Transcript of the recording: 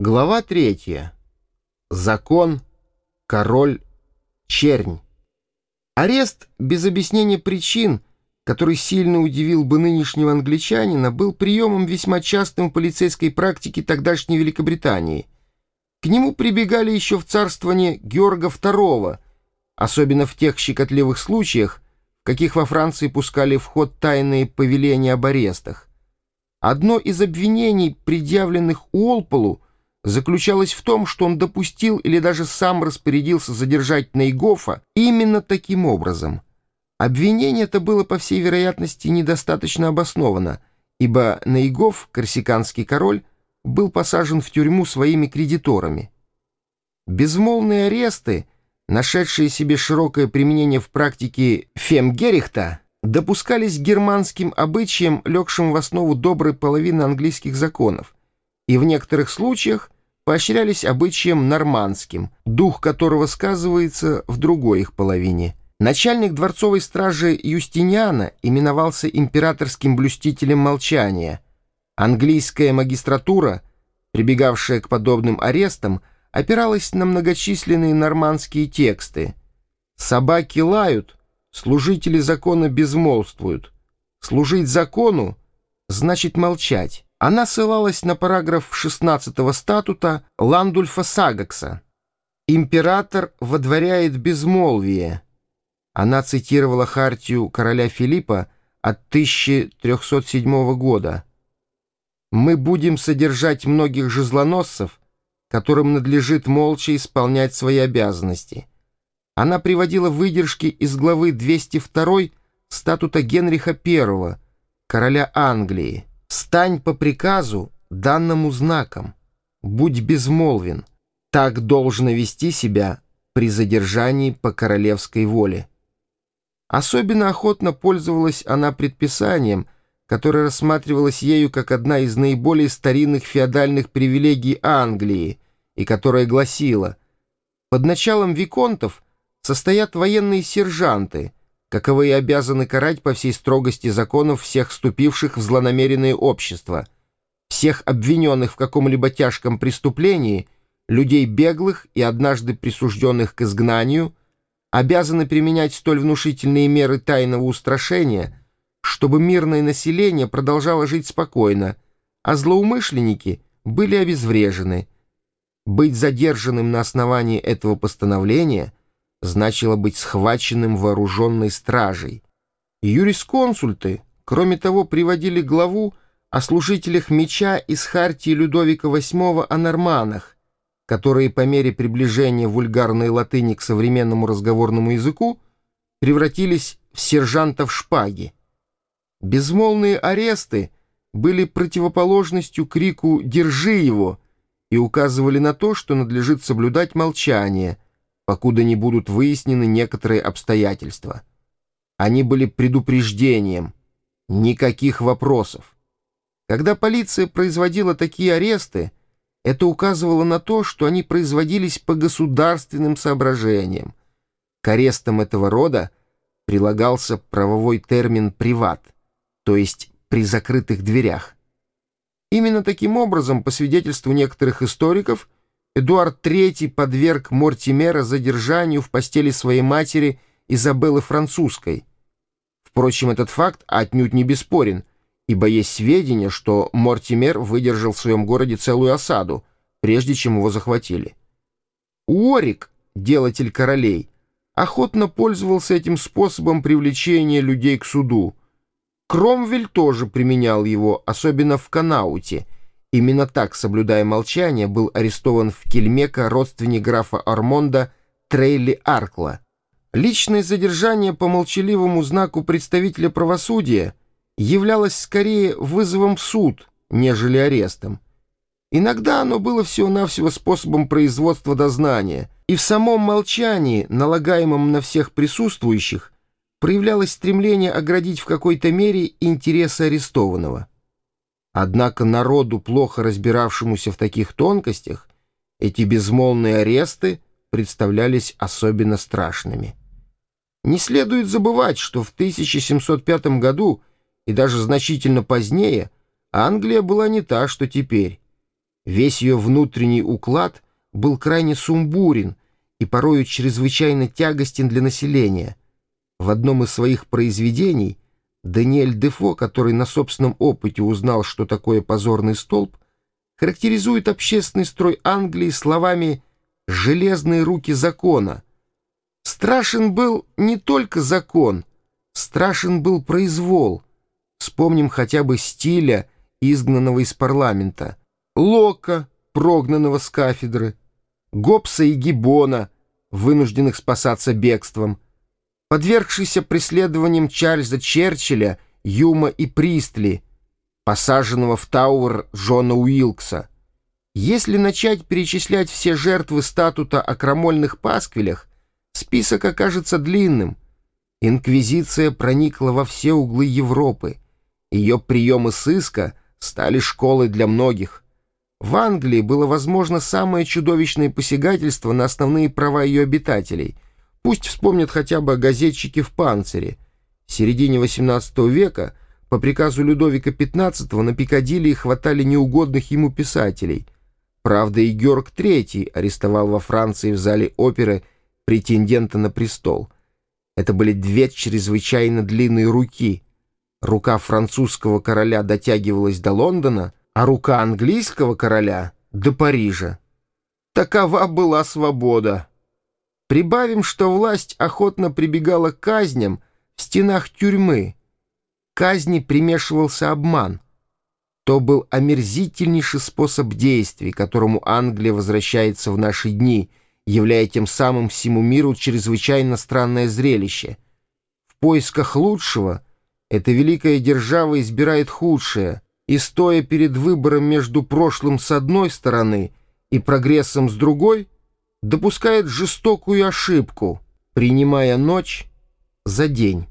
Глава третья. Закон, король, чернь. Арест без объяснения причин, который сильно удивил бы нынешнего англичанина, был приемом весьма частым в полицейской практике тогдашней Великобритании. К нему прибегали еще в царствование Георга II, особенно в тех щекотливых случаях, в каких во Франции пускали в ход тайные повеления об арестах. Одно из обвинений, предъявленных Уолполу, заключалась в том, что он допустил или даже сам распорядился задержать Нейгофа именно таким образом. Обвинение это было, по всей вероятности, недостаточно обосновано, ибо Нейгоф, корсиканский король, был посажен в тюрьму своими кредиторами. Безмолвные аресты, нашедшие себе широкое применение в практике Фемгерихта, допускались германским обычаем, легшим в основу доброй половины английских законов – и в некоторых случаях поощрялись обычаем нормандским, дух которого сказывается в другой их половине. Начальник дворцовой стражи Юстиниана именовался императорским блюстителем молчания. Английская магистратура, прибегавшая к подобным арестам, опиралась на многочисленные нормандские тексты. «Собаки лают, служители закона безмолвствуют. Служить закону значит молчать». Она ссылалась на параграф 16 статута Ландульфа Сагакса. «Император водворяет безмолвие». Она цитировала хартию короля Филиппа от 1307 года. «Мы будем содержать многих жезлоносцев, которым надлежит молча исполнять свои обязанности». Она приводила выдержки из главы 202 статута Генриха I, короля Англии. Стань по приказу, данному знаком. Будь безмолвен. Так должно вести себя при задержании по королевской воле. Особенно охотно пользовалась она предписанием, которое рассматривалось ею как одна из наиболее старинных феодальных привилегий Англии и которое гласило «Под началом виконтов состоят военные сержанты, каковые обязаны карать по всей строгости законов всех вступивших в злонамеренное общество, всех обвиненных в каком-либо тяжком преступлении, людей беглых и однажды присужденных к изгнанию, обязаны применять столь внушительные меры тайного устрашения, чтобы мирное население продолжало жить спокойно, а злоумышленники были обезврежены. Быть задержанным на основании этого постановления – значило быть схваченным вооруженной стражей. Юрисконсульты, кроме того, приводили главу о служителях меча из хартии Людовика VIII о норманах, которые по мере приближения вульгарной латыни к современному разговорному языку превратились в сержантов шпаги. Безмолвные аресты были противоположностью крику «Держи его!» и указывали на то, что надлежит соблюдать молчание – покуда не будут выяснены некоторые обстоятельства. Они были предупреждением. Никаких вопросов. Когда полиция производила такие аресты, это указывало на то, что они производились по государственным соображениям. К арестам этого рода прилагался правовой термин «приват», то есть «при закрытых дверях». Именно таким образом, по свидетельству некоторых историков, Эдуард III подверг Мортимера задержанию в постели своей матери Изабеллы Французской. Впрочем, этот факт отнюдь не бесспорен, ибо есть сведения, что Мортимер выдержал в своем городе целую осаду, прежде чем его захватили. Уорик, делатель королей, охотно пользовался этим способом привлечения людей к суду. Кромвель тоже применял его, особенно в Канауте — Именно так, соблюдая молчание, был арестован в Кельмека родственник графа Армонда Трейли Аркла. Личное задержание по молчаливому знаку представителя правосудия являлось скорее вызовом в суд, нежели арестом. Иногда оно было всего-навсего способом производства дознания, и в самом молчании, налагаемом на всех присутствующих, проявлялось стремление оградить в какой-то мере интересы арестованного. Однако народу, плохо разбиравшемуся в таких тонкостях, эти безмолвные аресты представлялись особенно страшными. Не следует забывать, что в 1705 году и даже значительно позднее Англия была не та, что теперь. Весь ее внутренний уклад был крайне сумбурен и порою чрезвычайно тягостен для населения. В одном из своих произведений Даниэль Дефо, который на собственном опыте узнал, что такое позорный столб, характеризует общественный строй Англии словами «железные руки закона». Страшен был не только закон, страшен был произвол. Вспомним хотя бы стиля, изгнанного из парламента, Лока, прогнанного с кафедры, Гоббса и Гиббона, вынужденных спасаться бегством, подвергшийся преследованиям Чарльза Черчилля, Юма и Пристли, посаженного в Тауэр Джона Уилкса. Если начать перечислять все жертвы статута о крамольных пасквилях, список окажется длинным. Инквизиция проникла во все углы Европы. Ее приемы сыска стали школой для многих. В Англии было возможно самое чудовищное посягательство на основные права ее обитателей — Пусть вспомнят хотя бы газетчики в панцире. В середине XVIII века по приказу Людовика XV на Пикадилли хватали неугодных ему писателей. Правда, и Георг III арестовал во Франции в зале оперы претендента на престол. Это были две чрезвычайно длинные руки. Рука французского короля дотягивалась до Лондона, а рука английского короля — до Парижа. Такова была свобода. Прибавим, что власть охотно прибегала к казням в стенах тюрьмы. К казни примешивался обман. То был омерзительнейший способ действий, которому Англия возвращается в наши дни, являя тем самым всему миру чрезвычайно странное зрелище. В поисках лучшего эта великая держава избирает худшее, и, стоя перед выбором между прошлым с одной стороны и прогрессом с другой — допускает жестокую ошибку, принимая ночь за день.